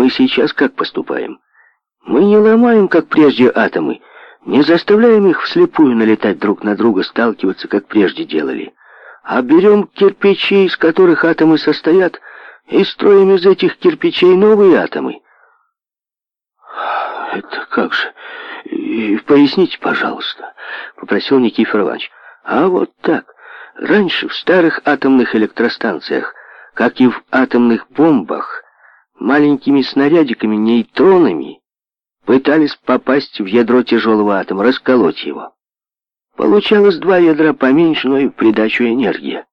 Мы сейчас как поступаем? Мы не ломаем, как прежде, атомы, не заставляем их вслепую налетать друг на друга, сталкиваться, как прежде делали, а берем кирпичи, из которых атомы состоят, и строим из этих кирпичей новые атомы. «Это как же? И поясните, пожалуйста», — попросил Никифор Иванович. «А вот так. Раньше в старых атомных электростанциях, как и в атомных бомбах, маленькими снарядиками, нейтронами, пытались попасть в ядро тяжелого атома, расколоть его. Получалось два ядра поменьше, но и в придачу энергия.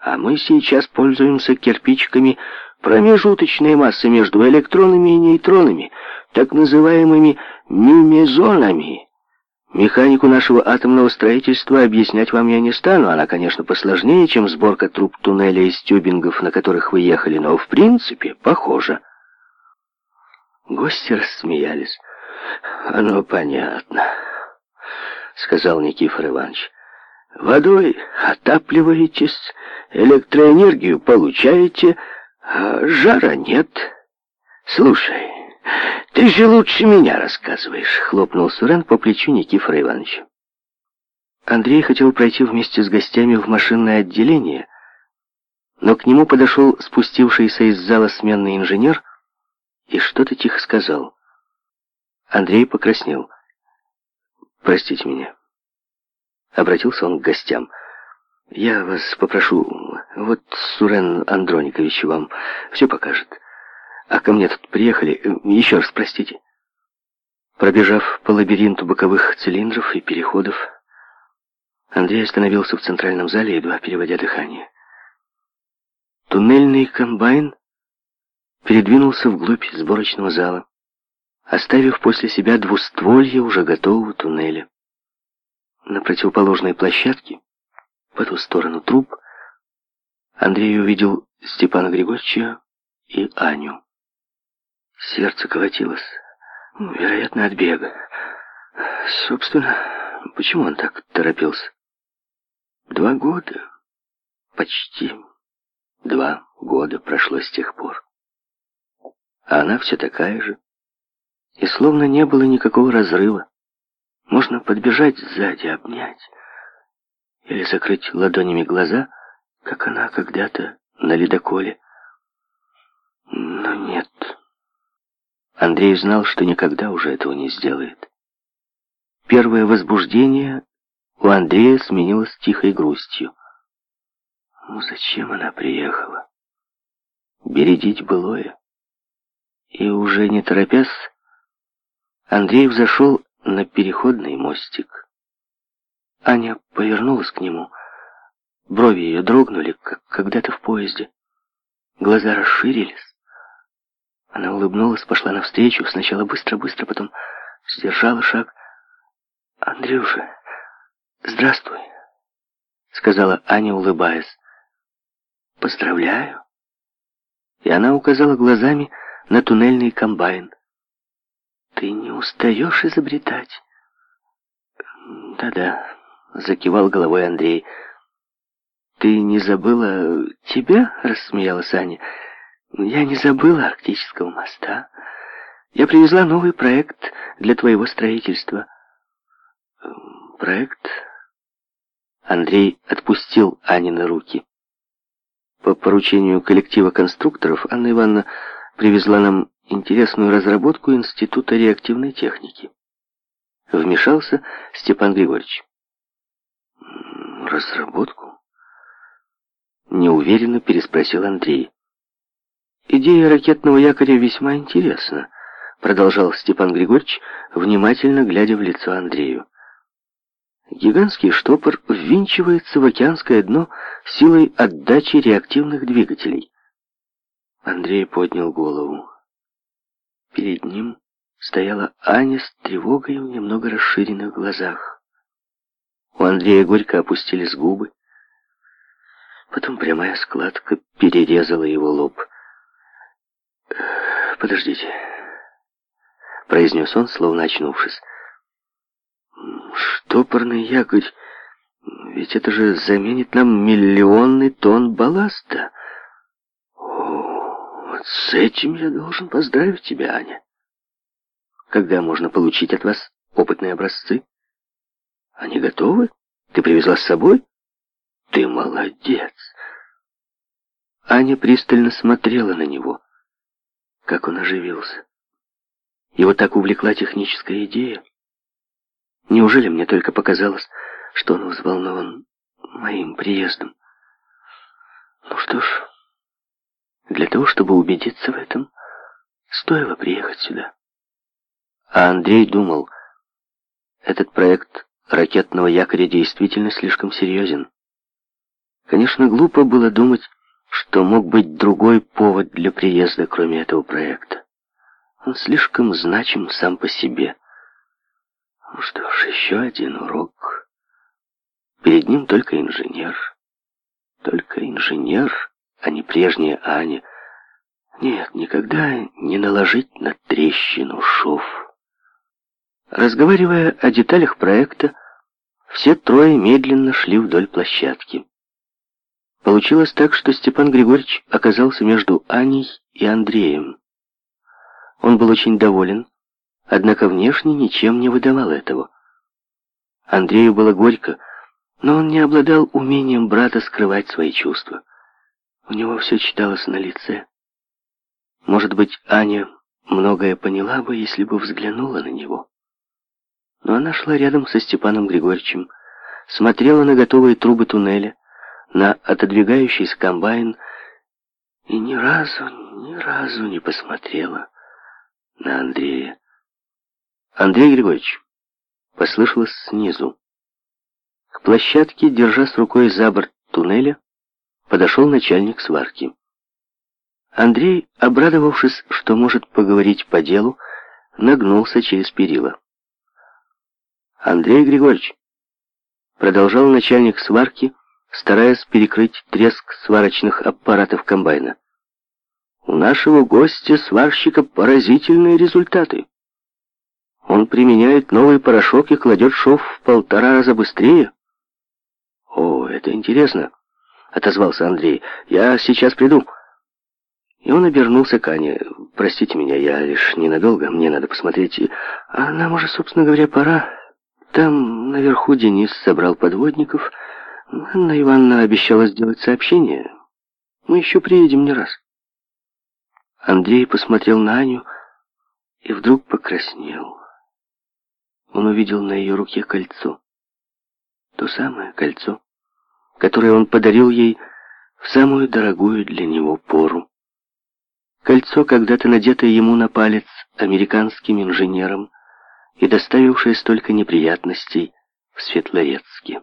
А мы сейчас пользуемся кирпичиками промежуточной массы между электронами и нейтронами, так называемыми мимезонами. Механику нашего атомного строительства объяснять вам я не стану. Она, конечно, посложнее, чем сборка труб туннеля из тюбингов, на которых вы ехали, но в принципе похоже. Гости рассмеялись. «Оно понятно», — сказал Никифор Иванович. «Водой отапливаетесь, электроэнергию получаете, а жара нет. Слушай, «Ты же лучше меня рассказываешь», — хлопнул Сурен по плечу Никифора Ивановича. Андрей хотел пройти вместе с гостями в машинное отделение, но к нему подошел спустившийся из зала сменный инженер и что-то тихо сказал. Андрей покраснел. «Простите меня». Обратился он к гостям. «Я вас попрошу, вот Сурен Андроникович вам все покажет». А ко мне тут приехали... Э, еще раз простите. Пробежав по лабиринту боковых цилиндров и переходов, Андрей остановился в центральном зале, едва переводя дыхание. Туннельный комбайн передвинулся вглубь сборочного зала, оставив после себя двустволье уже готового туннеля. На противоположной площадке, по ту сторону труб, Андрей увидел Степана Григорьевича и Аню. Сердце колотилось, ну, вероятно, от бега. Собственно, почему он так торопился? Два года, почти два года прошло с тех пор. А она все такая же. И словно не было никакого разрыва. Можно подбежать сзади, обнять. Или закрыть ладонями глаза, как она когда-то на ледоколе. Но нет. Андрей знал, что никогда уже этого не сделает. Первое возбуждение у Андрея сменилось тихой грустью. Ну зачем она приехала? Бередить былое. И уже не торопясь, Андрей взошел на переходный мостик. Аня повернулась к нему. Брови ее дрогнули, как когда-то в поезде. Глаза расширились. Она улыбнулась, пошла навстречу, сначала быстро-быстро, потом сдержала шаг. «Андрюша, здравствуй», — сказала Аня, улыбаясь. «Поздравляю». И она указала глазами на туннельный комбайн. «Ты не устаешь изобретать?» «Да-да», — закивал головой Андрей. «Ты не забыла тебя?» — рассмеялась Аня. Но я не забыла арктического моста. Я привезла новый проект для твоего строительства. Эм, проект? Андрей отпустил Анины руки. По поручению коллектива конструкторов Анна Ивановна привезла нам интересную разработку Института реактивной техники. Вмешался Степан Григорьевич. «Разработку?» Неуверенно переспросил Андрей. «Идея ракетного якоря весьма интересна», — продолжал Степан Григорьевич, внимательно глядя в лицо Андрею. Гигантский штопор ввинчивается в океанское дно силой отдачи реактивных двигателей. Андрей поднял голову. Перед ним стояла Аня с тревогой в немного расширенных глазах. У Андрея горько опустились губы. Потом прямая складка перерезала его лоб — «Подождите», — произнес он, словно очнувшись. «Штопорный якорь, ведь это же заменит нам миллионный тонн балласта». «О, вот с этим я должен поздравить тебя, Аня. Когда можно получить от вас опытные образцы? Они готовы? Ты привезла с собой? Ты молодец!» Аня пристально смотрела на него. Как он оживился? Его так увлекла техническая идея. Неужели мне только показалось, что он взволнован моим приездом? Ну что ж, для того, чтобы убедиться в этом, стоило приехать сюда. А Андрей думал, этот проект ракетного якоря действительно слишком серьезен. Конечно, глупо было думать, что мог быть другой повод для приезда, кроме этого проекта. Он слишком значим сам по себе. Ну что ж, еще один урок. Перед ним только инженер. Только инженер, а не прежняя Аня. Нет, никогда не наложить на трещину шов. Разговаривая о деталях проекта, все трое медленно шли вдоль площадки. Получилось так, что Степан Григорьевич оказался между Аней и Андреем. Он был очень доволен, однако внешне ничем не выдавал этого. Андрею было горько, но он не обладал умением брата скрывать свои чувства. У него все читалось на лице. Может быть, Аня многое поняла бы, если бы взглянула на него. Но она шла рядом со Степаном Григорьевичем, смотрела на готовые трубы туннеля, на отодвигающийся комбайн и ни разу, ни разу не посмотрела на Андрея. «Андрей Григорьевич!» — послышалось снизу. К площадке, держа с рукой за борт туннеля, подошел начальник сварки. Андрей, обрадовавшись, что может поговорить по делу, нагнулся через перила. «Андрей Григорьевич!» — продолжал начальник сварки — стараясь перекрыть треск сварочных аппаратов комбайна. У нашего гостя-сварщика поразительные результаты. Он применяет новый порошок и кладет шов в полтора раза быстрее. «О, это интересно», — отозвался Андрей. «Я сейчас приду». И он обернулся к Ане. «Простите меня, я лишь ненадолго, мне надо посмотреть. А нам уже, собственно говоря, пора. Там наверху Денис собрал подводников». Анна Ивановна обещала сделать сообщение. Мы еще приедем не раз. Андрей посмотрел на Аню и вдруг покраснел. Он увидел на ее руке кольцо. То самое кольцо, которое он подарил ей в самую дорогую для него пору. Кольцо, когда-то надетое ему на палец американским инженером и доставившее столько неприятностей в Светлорецке.